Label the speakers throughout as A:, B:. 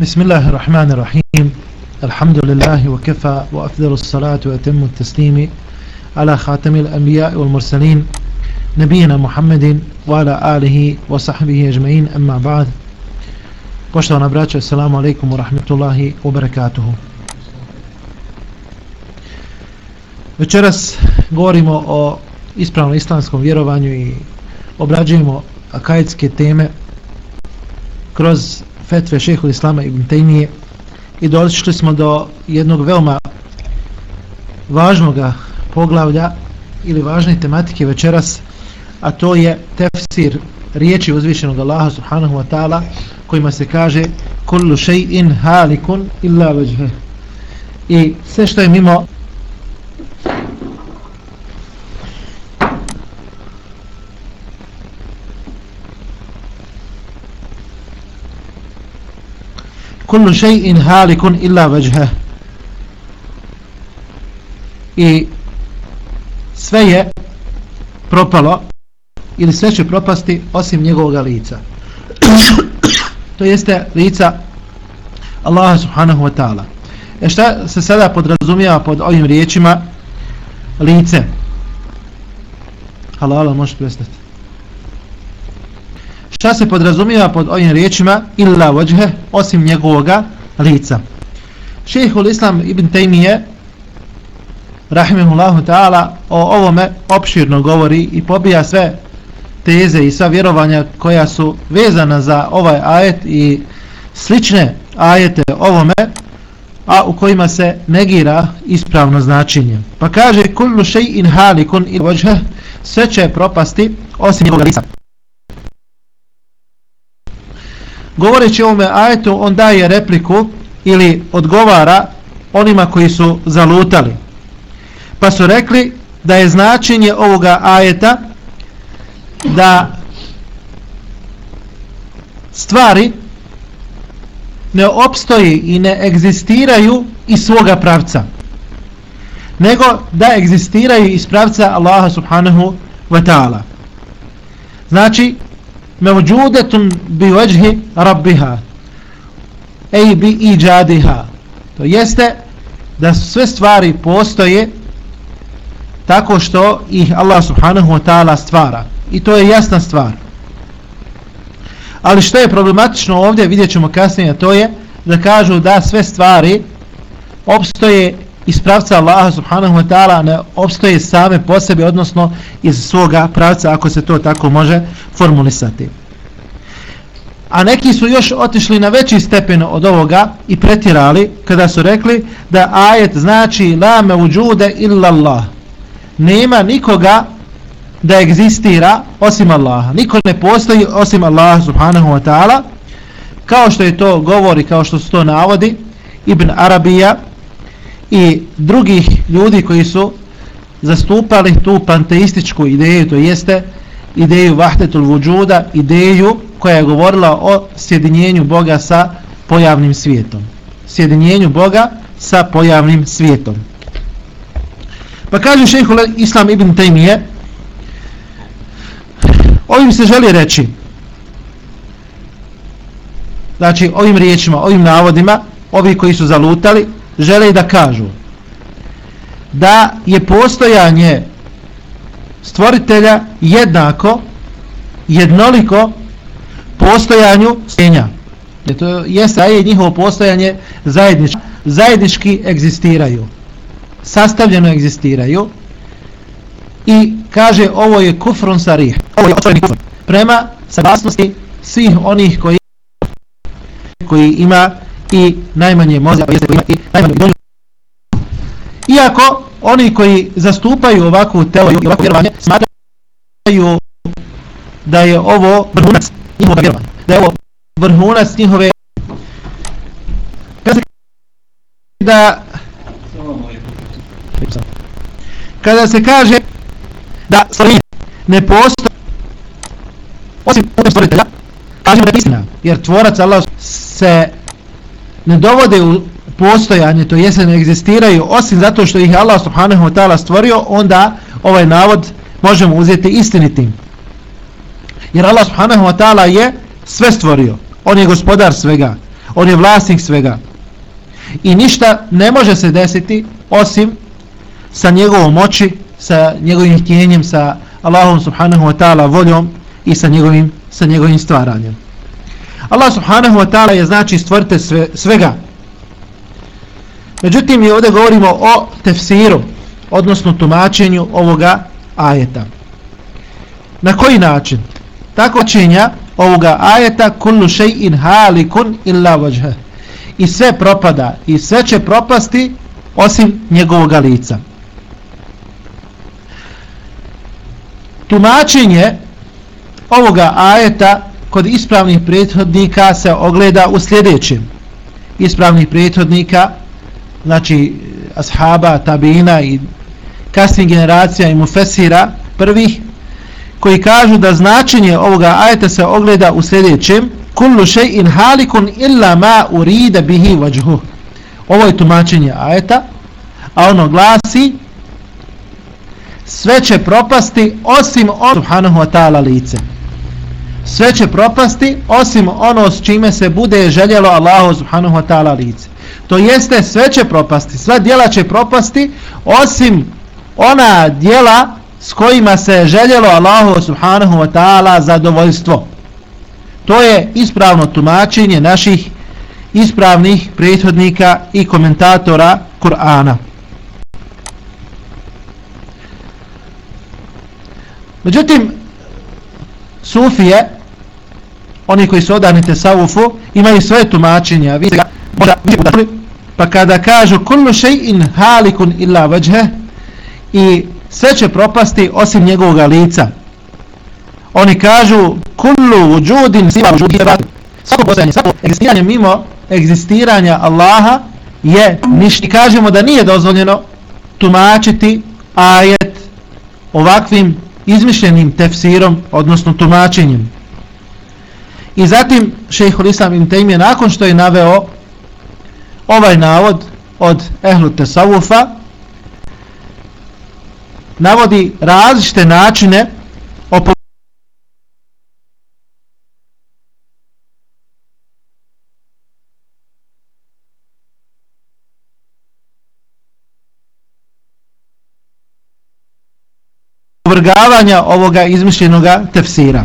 A: بسم الله الرحمن الرحيم. الحمد لله وكفى وأفضل الصلاة وأتم التسليم على خاتم الأنبياء والمرسلين نبينا محمد وعلى آله وصحبه أجمعين. أما بعد بشتغل نبراتش السلام عليكم ورحمة الله وبركاته Večeras govorimo o ispravnom islamskom vjerovanju i obrađujemo akajetske teme kroz fetve šehu Islama ibn Tejmije i došli smo do jednog veoma važnog poglavlja ili važne tematike večeras a to je tefsir riječi uzvišenog Allaha subhanahu wa ta'ala kojima se kaže kullu shay'in halikun illa wajha i sve što je mimo kullu shay'in halikun illa wajha i sve je propalo ili sve će propasti osim njegovog lica. To jeste lica Allaha subhanahu wa ta'ala. E šta se sada podrazumijeva pod ovim riječima? Lice. Halala možete prestati šta se podrazumijeva pod ovim riječima illa vajhe osim njegovoga lica. Šehhul islam ibn Taymije rahimahullahu ta'ala o ovome opširno govori i pobija sve teze i sva vjerovanja koja su vezana za ovaj ajet i slične ajete ovome a u kojima se negira ispravno značenje. Pa kaže kullu shay'in halikun il wajha sve će propasti osim njegovog lica. Govoreći o ovome ajetu on daje repliku ili odgovara onima koji su zalutali. Pa su rekli da je značenje ovoga ajeta da stvari ne opstoji i ne egzistiraju iz svoga pravca nego da egzistiraju iz pravca Allaha subhanahu wa ta'ala. Znači mevđudetun bi veđhi rabbiha ej bi iđadiha. To jeste da sve stvari postoje tako što ih Allah subhanahu wa ta'ala stvara. I to je jasna stvar. Ali što je problematično ovdje vidjet ćemo kasnije to je da kažu da sve stvari opstoje iz pravca Allaha subhanahu wa ta'ala ne obstoje same po sebi odnosno iz svoga pravca ako se to tako može formulisati a neki su još otišli na veći stepen od ovoga i pretirali kada su rekli da ajet znači la me uđude illa Allah nema nikoga da egzistira osim Allaha. Niko ne postoji osim Allaha subhanahu wa ta'ala. Kao što je to govori, kao što se to navodi Ibn Arabija i drugih ljudi koji su zastupali tu panteističku ideju, to jeste ideju vahdetul vujuda, ideju koja je govorila o sjedinjenju Boga sa pojavnim svijetom. Sjedinjenju Boga sa pojavnim svijetom. Pa kaže šehhul Islam ibn Taymije, ovim se želi reći znači ovim riječima, ovim navodima ovi koji su zalutali žele da kažu da je postojanje stvoritelja jednako jednoliko postojanju stjenja to jeste da je njihovo postojanje zajednički, zajednički egzistiraju sastavljeno egzistiraju i kaže ovo je kufrun sarih ovo je otvoreni kufrun. prema saglasnosti svih onih koji koji ima i najmanje mozga jeste koji ima i najmanje idolju iako oni koji zastupaju ovakvu teoriju i ovakvu vjerovanje smatraju da je ovo vrhunac njihova vjerovanja da je ovo vrhunac njihove da kada se kaže da stvorenje ne postoji osim putem stvoritelja kažemo da je istina jer tvorac Allah se ne dovode u postojanje to jeste ne egzistiraju osim zato što ih Allah subhanahu wa ta'ala stvorio onda ovaj navod možemo uzeti istinitim jer Allah subhanahu wa ta'ala je sve stvorio on je gospodar svega On je vlasnik svega. I ništa ne može se desiti osim sa njegovom moći, sa njegovim htjenjem, sa Allahom subhanahu wa ta'ala voljom i sa njegovim, sa njegovim stvaranjem. Allah subhanahu wa ta'ala je znači stvorite sve, svega. Međutim, mi ovdje govorimo o tefsiru, odnosno tumačenju ovoga ajeta. Na koji način? Tako činja ovoga ajeta kullu shay'in halikun illa wajha. I sve propada i sve će propasti osim njegovog lica. Tumačenje ovoga ajeta kod ispravnih prethodnika se ogleda u sljedećem. Ispravnih prethodnika, znači ashaba, tabina i kasnih generacija i mufesira prvih, koji kažu da značenje ovoga ajeta se ogleda u sljedećem. Kullu shay'in halikun illa ma urida bihi wajhu ovo je tumačenje ajeta a ono glasi sve će propasti osim od subhanahu wa ta'ala lice sve će propasti osim ono s čime se bude željelo Allahu subhanahu wa ta'ala lice to jeste sve će propasti sva djela će propasti osim ona djela s kojima se željelo Allahu subhanahu wa ta'ala zadovoljstvo. To je ispravno tumačenje naših ispravnih prethodnika i komentatora Kur'ana. Međutim, Sufije, oni koji su odanite Savufu, imaju svoje tumačenje, a vi se ga možda pa kada kažu kullu še'in halikun illa vajhe i sve će propasti osim njegovog lica. Oni kažu kullu vujudin siva vujudi svako postojanje, svako egzistiranje mimo egzistiranja Allaha je ništa. I kažemo da nije dozvoljeno tumačiti ajet ovakvim izmišljenim tefsirom, odnosno tumačenjem. I zatim šejhul Islam im tejmije nakon što je naveo ovaj navod od ehlu tesawufa navodi različite načine opovrgavanja ovoga izmišljenoga tefsira.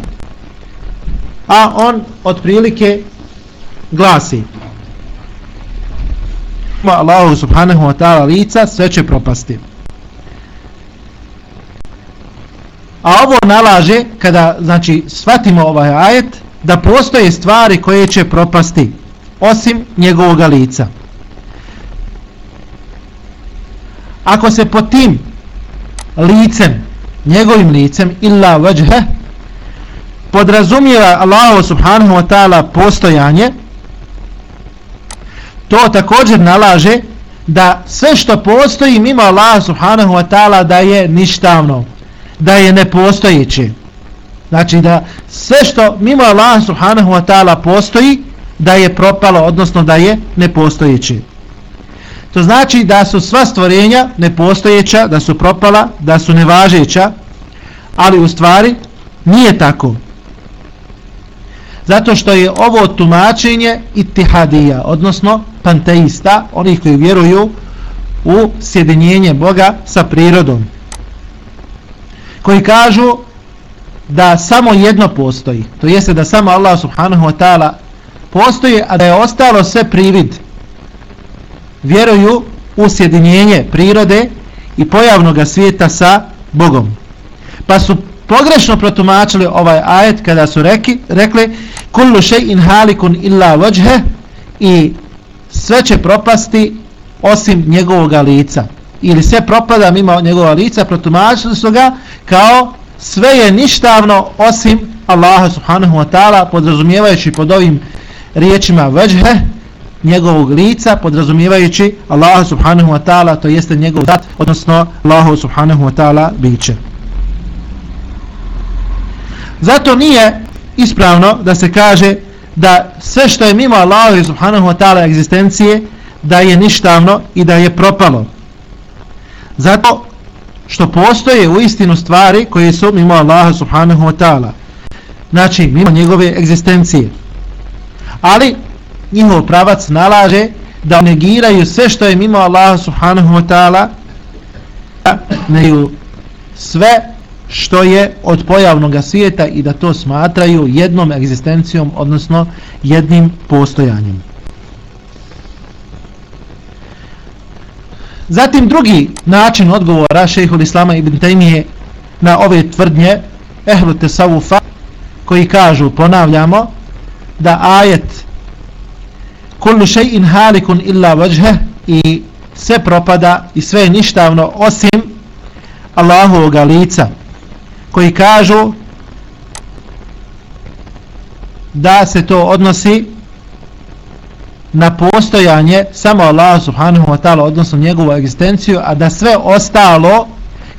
A: A on otprilike glasi Allahu subhanahu wa ta'ala lica sve će propasti. A ovo nalaže, kada znači shvatimo ovaj ajet, da postoje stvari koje će propasti, osim njegovog lica. Ako se po tim licem, njegovim licem, illa vajhe, podrazumijeva Allah subhanahu wa ta'ala postojanje, to također nalaže da sve što postoji mimo Allaha subhanahu wa ta'ala da je ništavno da je nepostojeće. Znači da sve što mimo Allaha subhanahu wa ta'ala postoji, da je propalo, odnosno da je nepostojeće. To znači da su sva stvorenja nepostojeća, da su propala, da su nevažeća, ali u stvari nije tako. Zato što je ovo tumačenje itihadija, odnosno panteista, onih koji vjeruju u sjedinjenje Boga sa prirodom koji kažu da samo jedno postoji to jeste da samo Allah subhanahu wa ta'ala postoji a da je ostalo sve privid. Vjeruju u sjedinjenje prirode i pojavnog svijeta sa Bogom. Pa su pogrešno protumačili ovaj ajet kada su reki, rekli kullu shay'in halikun illa wajhe i sve će propasti osim njegovog lica. Ili sve propada mimo njegova lica protumačili su ga kao sve je ništavno osim Allaha subhanahu wa ta'ala podrazumijevajući pod ovim riječima vajhe njegovog lica podrazumijevajući Allaha subhanahu wa ta'ala to jeste njegov dat odnosno Allahu subhanahu wa ta'ala biće zato nije ispravno da se kaže da sve što je mimo Allaha subhanahu wa ta'ala egzistencije da je ništavno i da je propalo. Zato što postoje u istinu stvari koje su mimo Allaha subhanahu wa ta'ala. Znači mimo njegove egzistencije. Ali njihov pravac nalaže da negiraju sve što je mimo Allaha subhanahu wa ta'ala neju sve što je od pojavnog svijeta i da to smatraju jednom egzistencijom odnosno jednim postojanjem. Zatim drugi način odgovora šehhul Islama ibn Taymije na ove tvrdnje ehlu tesawufa koji kažu, ponavljamo, da ajet kullu shay'in halikun illa vajhe i sve propada i sve je ništavno osim Allahovog lica koji kažu da se to odnosi na postojanje samo Allah subhanahu wa ta'ala odnosno njegovu egzistenciju a da sve ostalo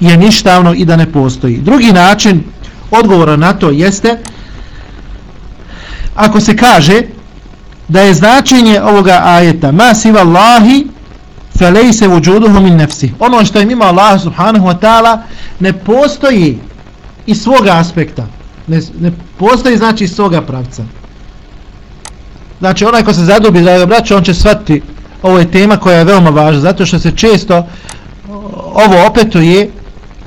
A: je ništavno i da ne postoji. Drugi način odgovora na to jeste ako se kaže da je značenje ovoga ajeta ma siva Allahi felejse vujuduhu min nefsi. Ono što je mimo Allah subhanahu wa ta'ala ne postoji iz svoga aspekta. Ne, ne postoji znači iz svoga pravca. Znači onaj ko se zadubi draga braća, on će shvatiti ovo je tema koja je veoma važna zato što se često ovo opetuje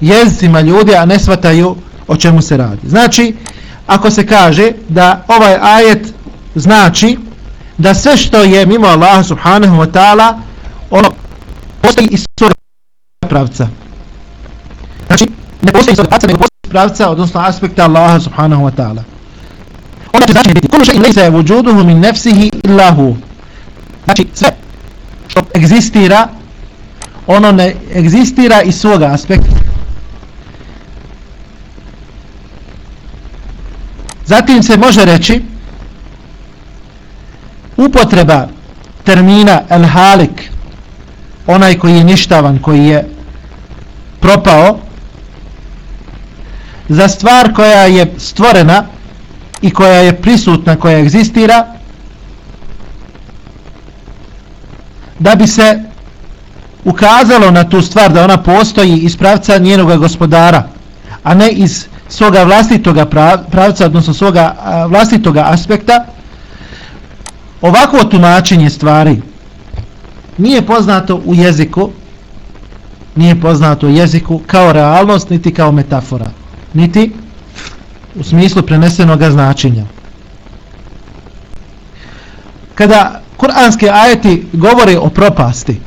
A: jezicima ljudi a ne shvataju o čemu se radi. Znači ako se kaže da ovaj ajet znači da sve što je mimo Allaha subhanahu wa ta'ala ono postoji iz svoga pravca. Znači ne postoji iz svoga pravca nego postoji pravca odnosno aspekta Allaha subhanahu wa ta'ala. Onda će znači biti kulu še in lejse vujuduhu min nefsihi illahu znači sve što egzistira ono ne egzistira iz svoga aspekta. Zatim se može reći upotreba termina el halik onaj koji je ništavan koji je propao za stvar koja je stvorena i koja je prisutna, koja egzistira da bi se ukazalo na tu stvar da ona postoji iz pravca njenog gospodara a ne iz svoga vlastitoga pravca odnosno svoga vlastitoga aspekta. Ovako tumačenje stvari nije poznato u jeziku nije poznato u jeziku kao realnost niti kao metafora niti u smislu prenesenog značenja. Kada kuranski ajeti govore o propasti,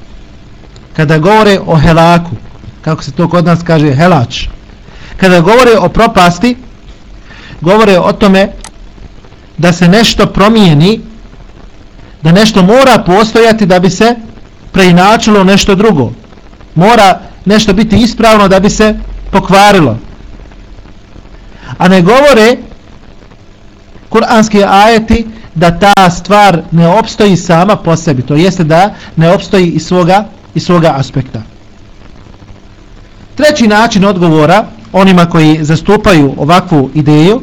A: kada govore o helaku, kako se to kod nas kaže helač, kada govore o propasti, govore o tome da se nešto promijeni, da nešto mora postojati da bi se preinačilo nešto drugo. Mora nešto biti ispravno da bi se pokvarilo a ne govore kuranski ajeti da ta stvar ne opstoji sama po sebi to jeste da ne opstoji iz svoga, iz svoga aspekta. Treći način odgovora onima koji zastupaju ovakvu ideju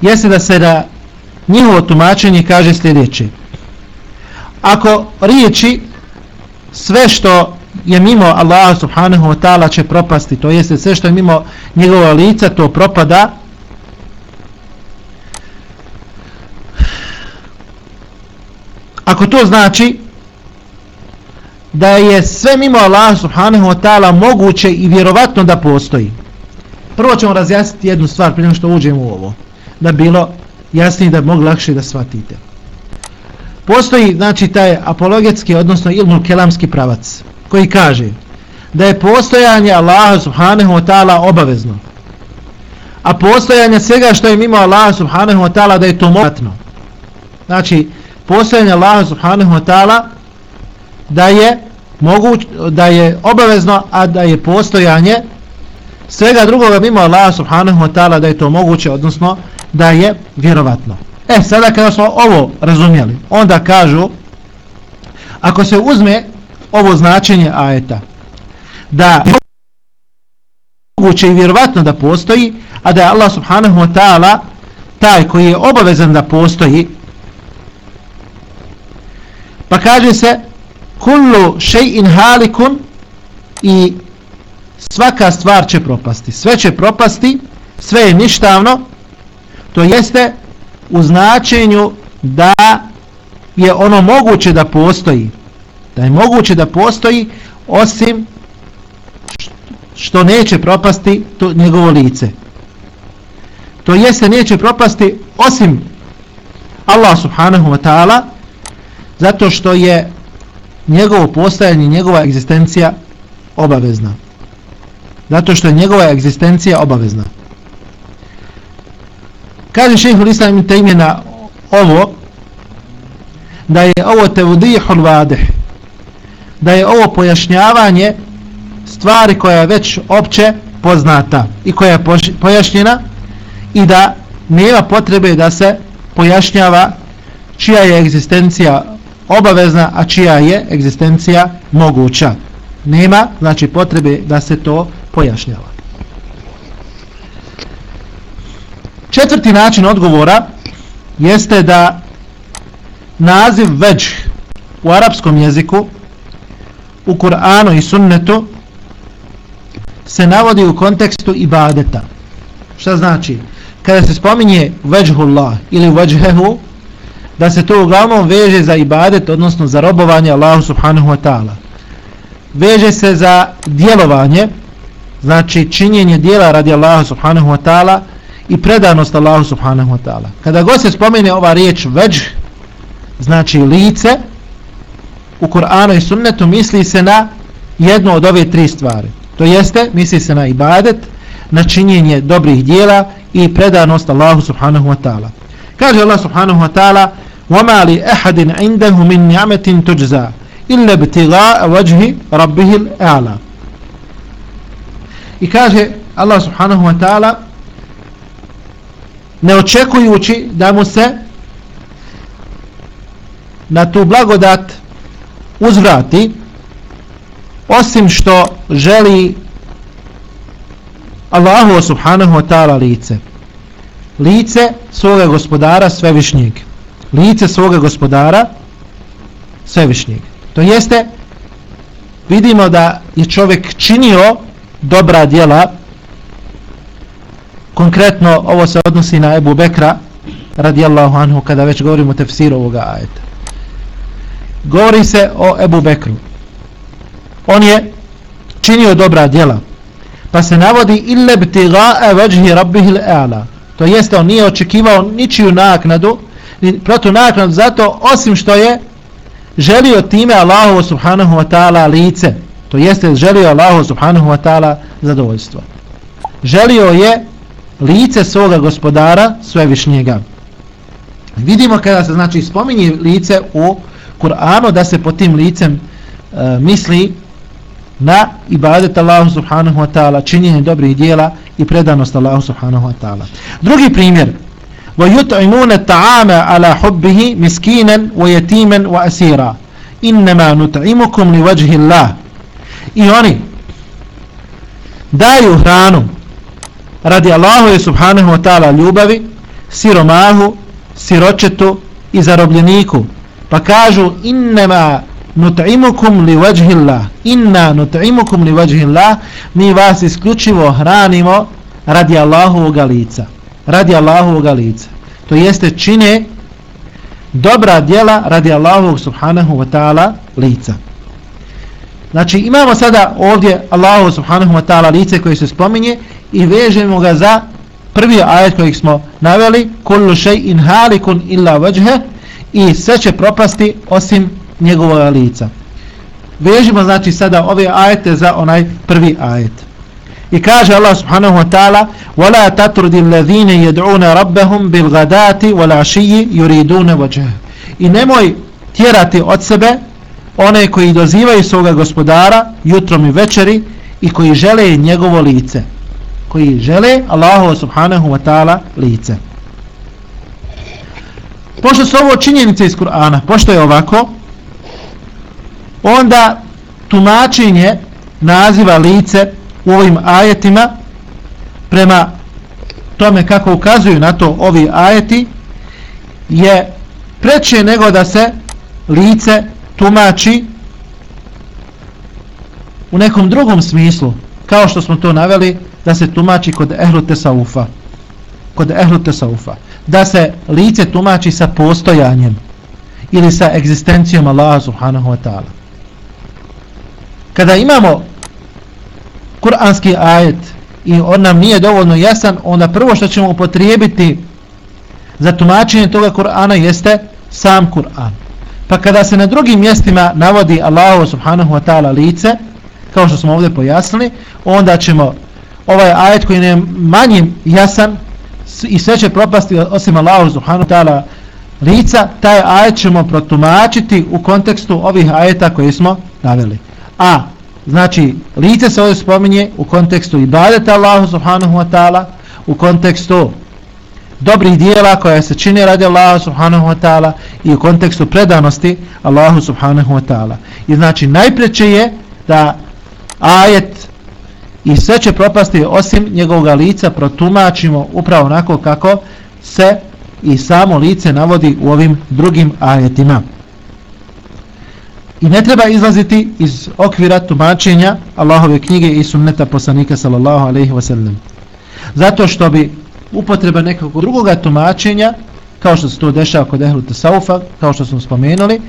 A: jeste da se da njihovo tumačenje kaže sljedeće. Ako riječi sve što je mimo Allaha subhanahu wa ta'ala će propasti. To jeste sve što je mimo njegova lica to propada. Ako to znači da je sve mimo Allaha subhanahu wa ta'ala moguće i vjerovatno da postoji. Prvo ćemo razjasniti jednu stvar prije što uđemo u ovo da bilo jasnije da mogu lakše da shvatite. Postoji znači taj apologetski odnosno ilmul kelamski pravac koji kaže da je postojanje Allaha subhanahu wa ta'ala obavezno a postojanje svega što je mimo Allaha subhanahu wa ta'ala da je to moratno. Znači postojanje Allaha subhanahu wa ta'ala da je moguć, da je obavezno a da je postojanje svega drugoga mimo Allaha subhanahu wa ta'ala da je to moguće odnosno da je vjerovatno. E sada kada smo ovo razumjeli onda kažu ako se uzme ovo značenje ajeta. Da moguće i vjerovatno da postoji a da je Allah subhanahu wa ta'ala taj koji je obavezan da postoji. Pa kaže se kullu shay'in halikun i svaka stvar će propasti. Sve će propasti sve je ništavno to jeste u značenju da je ono moguće da postoji da je moguće da postoji osim što neće propasti to njegovo lice. To jeste neće propasti osim Allah subhanahu wa ta'ala zato što je njegovo postajanje njegova egzistencija obavezna. Zato što je njegova egzistencija obavezna. Kaže šehr Islam i ovo da je ovo tevdihul vadeh da je ovo pojašnjavanje stvari koja je već opće poznata i koja je pojašnjena i da nema potrebe da se pojašnjava čija je egzistencija obavezna, a čija je egzistencija moguća. Nema, znači, potrebe da se to pojašnjava. Četvrti način odgovora jeste da naziv već u arapskom jeziku u Kur'anu i sunnetu se navodi u kontekstu ibadeta. Šta znači? Kada se spominje veđhullah ili veđhehu, da se to uglavnom veže za ibadet, odnosno za robovanje Allahu subhanahu wa ta'ala. Veže se za djelovanje, znači činjenje dijela radi Allahu subhanahu wa ta'ala i predanost Allahu subhanahu wa ta'ala. Kada god se spomine ova riječ veđh, znači lice, u Kur'anu i sunnetu misli se na jednu od ove tri stvari. To jeste, misli se na ibadet, na činjenje dobrih dijela i predanost Allahu subhanahu wa ta'ala. Kaže Allah subhanahu wa ta'ala وَمَا لِأَحَدٍ عِنْدَهُ مِنْ نِعْمَةٍ تُجْزَى إِلَّا بِتِغَاءَ وَجْهِ رَبِّهِ الْأَعْلَى I kaže Allah subhanahu wa ta'ala ne očekujući da mu se na tu blagodat uzvrati osim što želi Allahu subhanahu wa ta'ala lice. Lice svoga gospodara svevišnjeg. Lice svoga gospodara svevišnjeg. To jeste vidimo da je čovjek činio dobra djela. Konkretno ovo se odnosi na Ebu Bekra radijallahu anhu kada već govorimo o tefsiru ovoga ajeta govori se o Ebu Bekru. On je činio dobra djela. Pa se navodi ille btiga'a vajhi rabbihil a'la. To jeste on nije očekivao ničiju naknadu ni protu naknadu zato osim što je želio time Allahovo subhanahu wa ta'ala lice. To jeste želio Allahu subhanahu wa ta'ala zadovoljstvo. Želio je lice svoga gospodara svevišnjega. Vidimo kada se znači spominje lice u Kur'anu da se po tim licem e, misli na ibadet Allahu subhanahu wa ta'ala, činjenje dobrih dijela i predanost Allahu subhanahu wa ta'ala. Drugi primjer. وَيُطْعِمُونَ التَّعَامَ عَلَى حُبِّهِ مِسْكِينًا وَيَتِيمًا وَأَسِيرًا إِنَّمَا نُطْعِمُكُمْ لِوَجْهِ اللَّهِ I oni daju hranu radi Allahu subhanahu wa ta'ala ljubavi siromahu, siročetu i zarobljeniku pa kažu innema nut'imukum li wajhillah. Inna nut'imukum li wajhillah. Mi vas isključivo hranimo radi Allahovog lica. Radi Allahovog lica. To jeste čine dobra djela radi Allahovog subhanahu wa ta'ala lica. Znači imamo sada ovdje Allahu subhanahu wa ta'ala lice koje se spominje i vežemo ga za prvi ajet kojeg smo naveli kullu shay'in halikun illa wajha i sve će propasti osim njegovog lica. Vežimo znači sada ove ajete za onaj prvi ajet. I kaže Allah subhanahu wa ta'ala وَلَا تَتْرُدِ الَّذِينَ يَدْعُونَ رَبَّهُمْ بِالْغَدَاتِ وَلَعْشِيِّ يُرِيدُونَ وَجَهِ I nemoj tjerati od sebe one koji dozivaju svoga gospodara jutrom i večeri i koji žele njegovo lice. Koji žele Allahu subhanahu wa ta'ala lice pošto su ovo činjenice iz Kur'ana, pošto je ovako, onda tumačenje naziva lice u ovim ajetima prema tome kako ukazuju na to ovi ajeti je preće nego da se lice tumači u nekom drugom smislu kao što smo to naveli da se tumači kod ehlu tesaufa kod ehlu tesaufa da se lice tumači sa postojanjem ili sa egzistencijom Allaha subhanahu wa ta'ala. Kada imamo kuranski ajet i on nam nije dovoljno jasan, onda prvo što ćemo upotrijebiti za tumačenje toga Kur'ana jeste sam Kur'an. Pa kada se na drugim mjestima navodi Allahu subhanahu wa ta'ala lice, kao što smo ovdje pojasnili, onda ćemo ovaj ajet koji je manje jasan i sve će propasti osim Allahu subhanahu wa ta'ala lica, taj ajet ćemo protumačiti u kontekstu ovih ajeta koje smo naveli. A, znači, lice se ovdje spominje u kontekstu ibadeta Allahu subhanahu wa ta'ala, u kontekstu dobrih dijela koja se čini radi Allaha subhanahu wa ta'ala i u kontekstu predanosti Allahu subhanahu wa ta'ala. I znači najpreće je da ajet i sve će propasti osim njegovog lica protumačimo upravo onako kako se i samo lice navodi u ovim drugim ajetima. I ne treba izlaziti iz okvira tumačenja Allahove knjige i sunneta poslanika sallallahu alaihi wasallam. Zato što bi upotreba nekog drugog tumačenja, kao što se to dešava kod ehlu tasaufa, kao što smo spomenuli,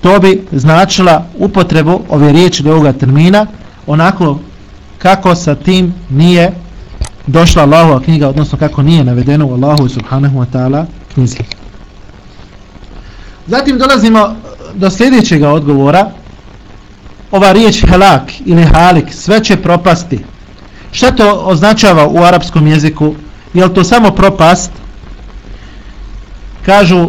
A: to bi značila upotrebu ove riječi do ovoga termina, onako kako sa tim nije došla Allahova knjiga, odnosno kako nije navedeno u Allahu subhanahu wa ta'ala knjizi. Zatim dolazimo do sljedećeg odgovora. Ova riječ helak ili halik, sve će propasti. Šta to označava u arapskom jeziku? je to samo propast kažu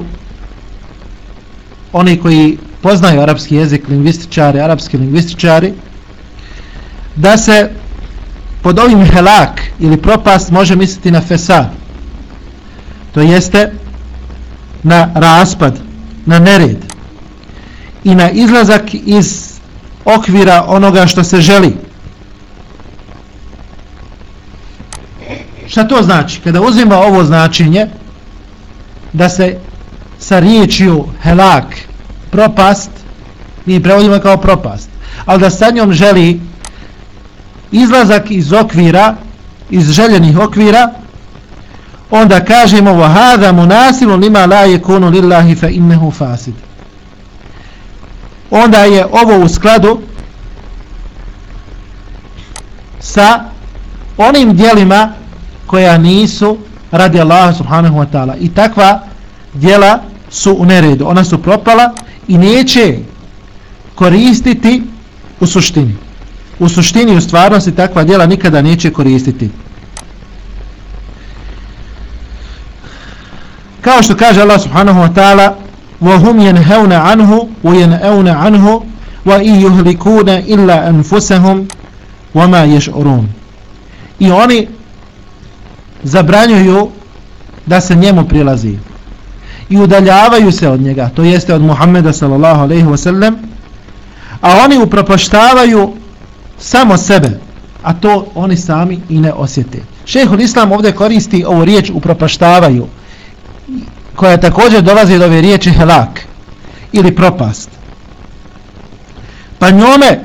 A: oni koji poznaju arapski jezik lingvističari, arapski lingvističari da se pod ovim helak ili propast može misliti na fesa to jeste na raspad na nered i na izlazak iz okvira onoga što se želi Šta to znači? Kada uzima ovo značenje da se sa riječju helak propast mi prevodimo kao propast ali da sa njom želi izlazak iz okvira iz željenih okvira onda kažemo وَهَذَا مُنَاسِلُ لِمَا لَا يَكُونُ لِلَّهِ فَإِنَّهُ فَاسِدُ onda je ovo u skladu sa onim dijelima koja nisu radi Allaha subhanahu wa ta'ala i takva djela su u neredu ona su propala i neće koristiti u suštini u suštini u stvarnosti takva djela nikada neće koristiti kao što kaže Allah subhanahu wa ta'ala وَهُمْ يَنْهَوْنَ عَنْهُ وَيَنْأَوْنَ عَنْهُ وَإِنْ يُهْلِكُونَ إِلَّا أَنفُسَهُمْ وَمَا يَشْعُرُونَ i oni zabranjuju da se njemu prilazi i udaljavaju se od njega to jeste od Muhammeda sallallahu alaihi wa sallam a oni upropaštavaju samo sebe a to oni sami i ne osjete. Šehhul islam ovdje koristi ovu riječ upropaštavaju koja također dolazi do ove riječi helak ili propast. Pa njome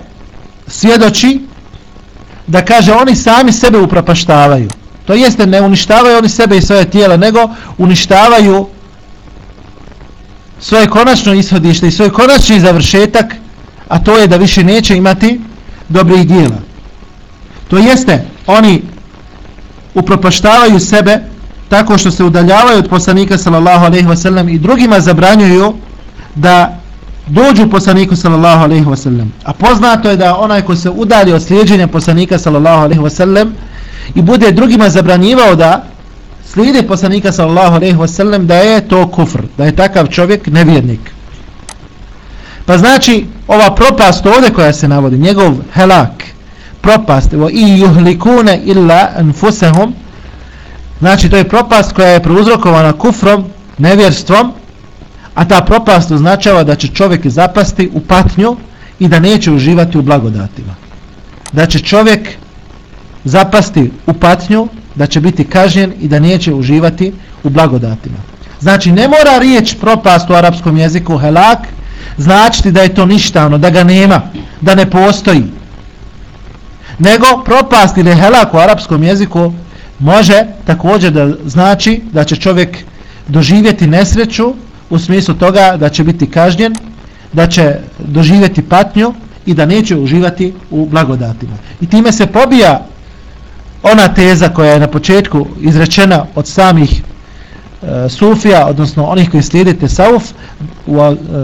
A: svjedoči da kaže oni sami sebe upropaštavaju. To jeste ne uništavaju oni sebe i svoje tijela, nego uništavaju svoje konačno ishodište i svoj konačni završetak, a to je da više neće imati dobrih dijela. To jeste, oni upropaštavaju sebe tako što se udaljavaju od poslanika sallallahu alaihi wasallam i drugima zabranjuju da dođu poslaniku sallallahu alaihi wasallam. A poznato je da onaj ko se udali od slijedženja poslanika sallallahu alaihi wasallam i bude drugima zabranjivao da slijede poslanika sallallahu alejhi ve sellem da je to kufr, da je takav čovjek nevjernik. Pa znači ova propast ovdje koja se navodi, njegov helak, propast, evo i yuhlikune illa anfusahum, znači to je propast koja je prouzrokovana kufrom, nevjerstvom, a ta propast označava da će čovjek zapasti u patnju i da neće uživati u blagodatima. Da će čovjek zapasti u patnju, da će biti kažnjen i da neće uživati u blagodatima. Znači, ne mora riječ propast u arapskom jeziku helak, značiti da je to ništavno, da ga nema, da ne postoji. Nego propast ili helak u arapskom jeziku može također da znači da će čovjek doživjeti nesreću u smislu toga da će biti kažnjen, da će doživjeti patnju i da neće uživati u blagodatima. I time se pobija ona teza koja je na početku izrečena od samih Eh, sufija, odnosno onih koji slijedite sauf, eh,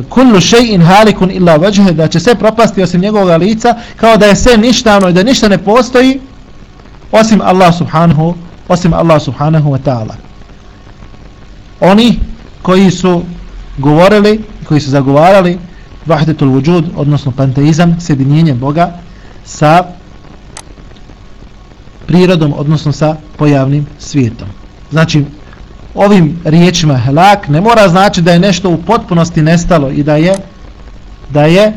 A: kullu shay'in halikun illa wajhu da će se propasti osim njegovog lica kao da je sve ništavno i da ništa ne postoji osim Allah subhanahu osim Allah subhanahu wa ta'ala. Oni koji su govorili koji su zagovarali vahdetul vujud odnosno panteizam sjedinjenje Boga sa prirodom odnosno sa pojavnim svijetom. Znači ovim riječima helak ne mora znači da je nešto u potpunosti nestalo i da je da je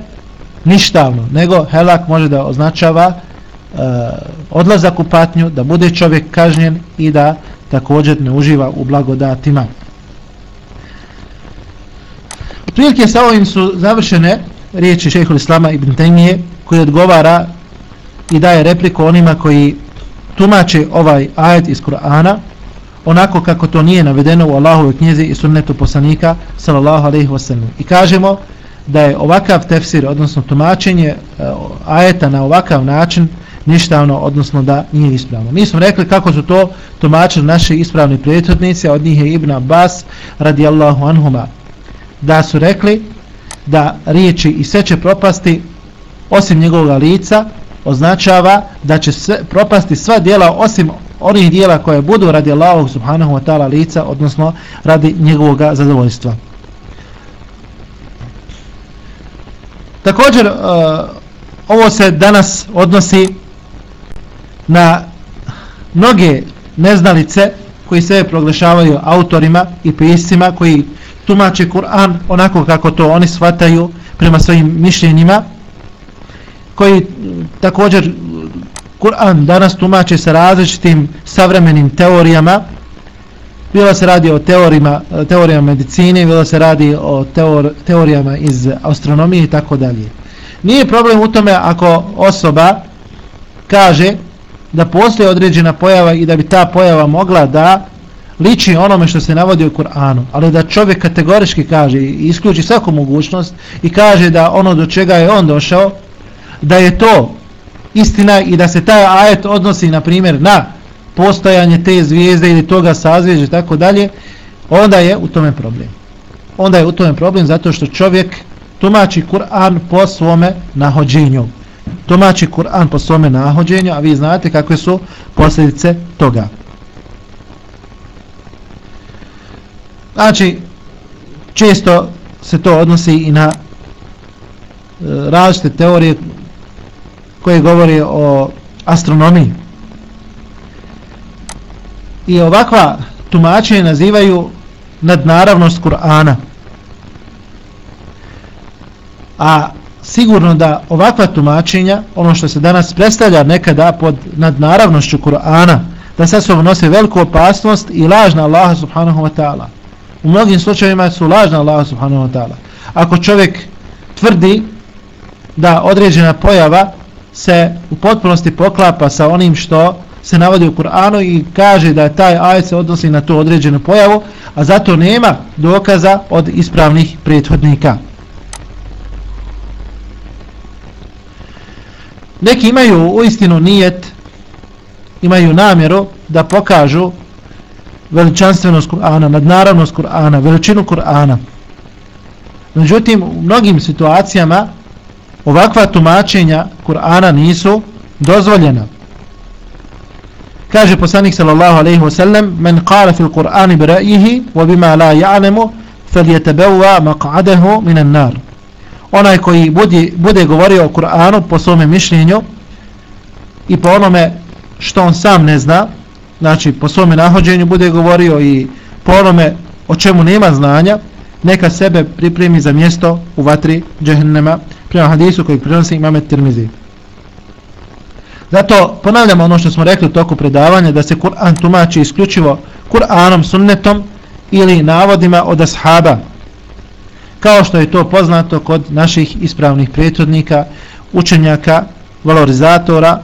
A: ništavno, nego helak može da označava uh, odlazak u patnju, da bude čovjek kažnjen i da također ne uživa u blagodatima. Prilike sa ovim su završene riječi šehhul Islama ibn Temije koji odgovara i daje repliku onima koji tumače ovaj ajet iz Kur'ana onako kako to nije navedeno u Allahove knjizi i sunnetu poslanika sallallahu alejhi ve sellem. I kažemo da je ovakav tefsir, odnosno tumačenje e, ajeta na ovakav način ništavno, odnosno da nije ispravno. Mi smo rekli kako su to tumačili naši ispravni prethodnici, od njih je Ibn Abbas radijallahu anhuma, da su rekli da riječi i sve će propasti osim njegovog lica, označava da će sve, propasti sva dijela osim onih dijela koje budu radi Allahog subhanahu wa ta'ala lica, odnosno radi njegovog zadovoljstva. Također, e, ovo se danas odnosi na mnoge neznalice koji se proglašavaju autorima i piscima koji tumače Kur'an onako kako to oni shvataju prema svojim mišljenjima koji također Kur'an danas tumače sa različitim savremenim teorijama. Bilo se radi o teorijama, teorijama medicine bilo se radi o teor, teorijama iz astronomije i tako dalje. Nije problem u tome ako osoba kaže da postoje određena pojava i da bi ta pojava mogla da liči onome što se navodi u Kur'anu, ali da čovjek kategorički kaže i isključi svaku mogućnost i kaže da ono do čega je on došao, da je to istina i da se taj ajet odnosi na primjer na postojanje te zvijezde ili toga sazvjeđa i tako dalje, onda je u tome problem. Onda je u tome problem zato što čovjek tumači Kur'an po svome nahođenju. Tumači Kur'an po svome nahođenju, a vi znate kakve su posljedice toga. Znači, često se to odnosi i na e, različite teorije koje govori o astronomiji. I ovakva tumačenja nazivaju nadnaravnost Kur'ana. A sigurno da ovakva tumačenja, ono što se danas predstavlja nekada pod nadnaravnošću Kur'ana, da sa sobom nose veliku opasnost i lažna Allaha subhanahu wa ta'ala. U mnogim slučajima su lažna Allaha subhanahu wa ta'ala. Ako čovjek tvrdi da određena pojava se u potpunosti poklapa sa onim što se navodi u Kur'anu i kaže da taj ajet se odnosi na tu određenu pojavu, a zato nema dokaza od ispravnih prethodnika. Neki imaju u istinu nijet, imaju namjeru da pokažu veličanstvenost Kur'ana, nadnaravnost Kur'ana, veličinu Kur'ana. Međutim, u mnogim situacijama ovakva tumačenja Kur'ana nisu dozvoljena. Kaže poslanik sallallahu alejhi ve sellem: "Men qala fil Qur'ani bi ra'yihi wa bima la ya'lamu falyatabawwa maq'adahu min an-nar." Onaj koji bude, bude govorio o Kur'anu po svom mišljenju i po onome što on sam ne zna, znači po svom nahođenju bude govorio i po onome o čemu nema znanja, neka sebe pripremi za mjesto u vatri džehennema prema hadisu koji prenosi imame Tirmizi. Zato ponavljamo ono što smo rekli u toku predavanja da se Kur'an tumači isključivo Kur'anom, sunnetom ili navodima od ashaba kao što je to poznato kod naših ispravnih prethodnika, učenjaka, valorizatora,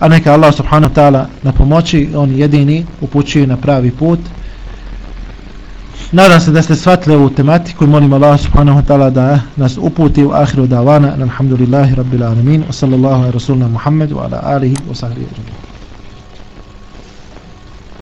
A: a neka Allah subhanahu ta'ala na pomoći, on jedini upućuje na pravi put Nadam se da ste shvatili ovu tematiku i molim Allah subhanahu wa ta'ala da nas uputi u ahiru davana. Alhamdulillahi rabbil alamin. Wa sallallahu ala rasulna Muhammed wa ala alihi wa sahbihi.